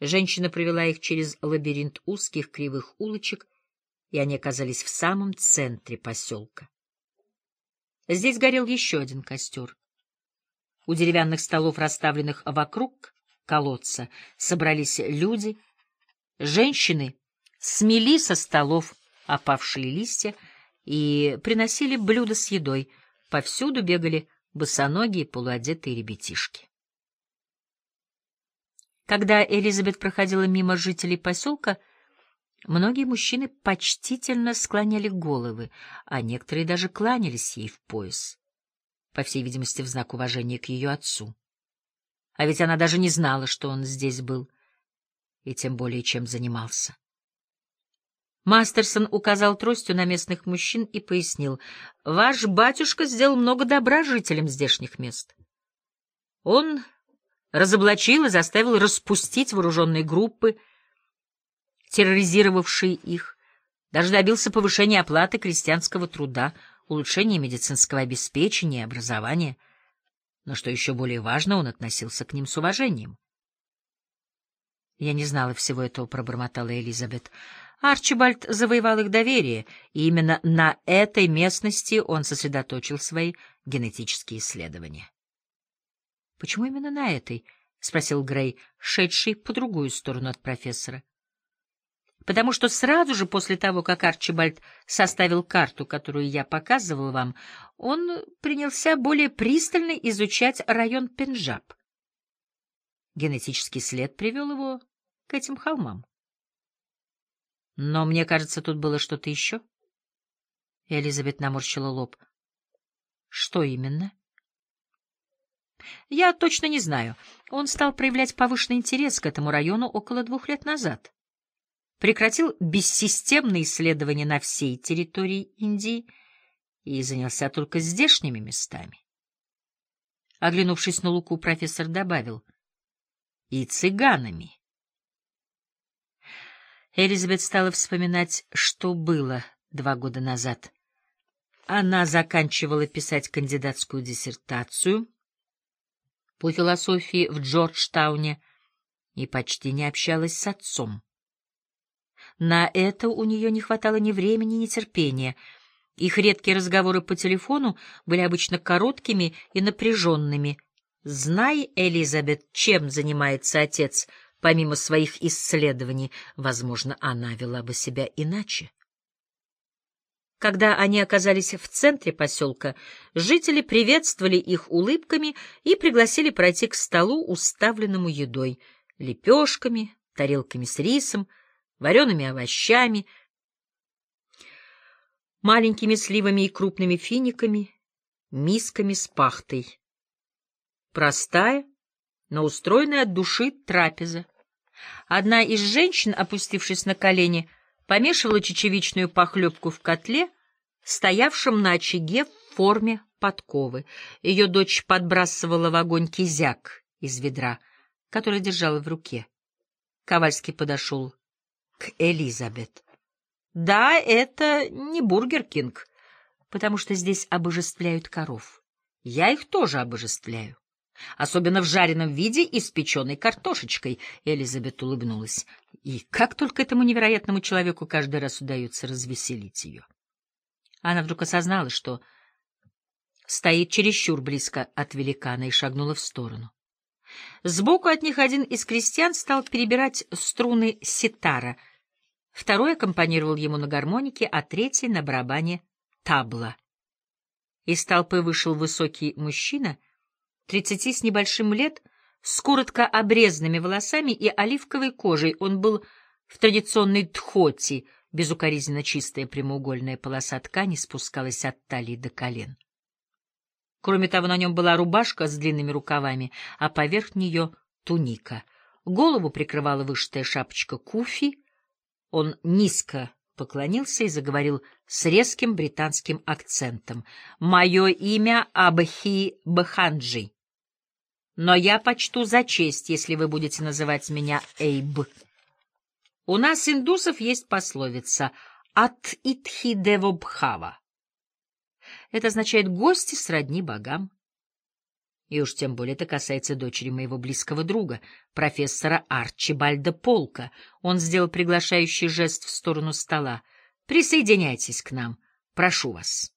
Женщина провела их через лабиринт узких кривых улочек, и они оказались в самом центре поселка. Здесь горел еще один костер. У деревянных столов, расставленных вокруг колодца, собрались люди. Женщины смели со столов опавшие листья и приносили блюда с едой. Повсюду бегали босоногие полуодетые ребятишки. Когда Элизабет проходила мимо жителей поселка, многие мужчины почтительно склоняли головы, а некоторые даже кланялись ей в пояс, по всей видимости, в знак уважения к ее отцу. А ведь она даже не знала, что он здесь был, и тем более чем занимался. Мастерсон указал тростью на местных мужчин и пояснил, «Ваш батюшка сделал много добра жителям здешних мест. Он разоблачил и заставил распустить вооруженные группы, терроризировавшие их, даже добился повышения оплаты крестьянского труда, улучшения медицинского обеспечения и образования. Но что еще более важно, он относился к ним с уважением. «Я не знала всего этого», — пробормотала Элизабет. Арчибальд завоевал их доверие, и именно на этой местности он сосредоточил свои генетические исследования. — Почему именно на этой? — спросил Грей, шедший по другую сторону от профессора. — Потому что сразу же после того, как Арчибальд составил карту, которую я показывал вам, он принялся более пристально изучать район Пенджаб. Генетический след привел его к этим холмам. Но мне кажется, тут было что-то еще. Элизабет наморщила лоб. Что именно? Я точно не знаю. Он стал проявлять повышенный интерес к этому району около двух лет назад. Прекратил бессистемные исследования на всей территории Индии и занялся только здешними местами. Оглянувшись на Луку, профессор добавил — и цыганами. Элизабет стала вспоминать, что было два года назад. Она заканчивала писать кандидатскую диссертацию по философии в Джорджтауне и почти не общалась с отцом. На это у нее не хватало ни времени, ни терпения. Их редкие разговоры по телефону были обычно короткими и напряженными. «Знай, Элизабет, чем занимается отец», Помимо своих исследований, возможно, она вела бы себя иначе. Когда они оказались в центре поселка, жители приветствовали их улыбками и пригласили пройти к столу, уставленному едой, лепешками, тарелками с рисом, вареными овощами, маленькими сливами и крупными финиками, мисками с пахтой. Простая, но устроенная от души трапеза. Одна из женщин, опустившись на колени, помешивала чечевичную похлебку в котле, стоявшем на очаге в форме подковы. Ее дочь подбрасывала в огонь кизяк из ведра, который держала в руке. Ковальский подошел к Элизабет. «Да, это не Burger King, потому что здесь обожествляют коров. Я их тоже обожествляю. Особенно в жареном виде и с печеной картошечкой. Элизабет улыбнулась. И как только этому невероятному человеку каждый раз удается развеселить ее. Она вдруг осознала, что стоит чересчур близко от великана и шагнула в сторону. Сбоку от них один из крестьян стал перебирать струны ситара, второй аккомпанировал ему на гармонике, а третий — на барабане табла. Из толпы вышел высокий мужчина — тридцати с небольшим лет, с коротко обрезанными волосами и оливковой кожей. Он был в традиционной тхоти, безукоризненно чистая прямоугольная полоса ткани спускалась от талии до колен. Кроме того, на нем была рубашка с длинными рукавами, а поверх нее туника. Голову прикрывала вышитая шапочка куфи. Он низко поклонился и заговорил с резким британским акцентом. «Мое имя Абхи Бханджи но я почту за честь, если вы будете называть меня Эйб. У нас, индусов, есть пословица «Ат итхи девобхава». Это означает «гости сродни богам». И уж тем более это касается дочери моего близкого друга, профессора Арчибальда Полка. Он сделал приглашающий жест в сторону стола. Присоединяйтесь к нам, прошу вас.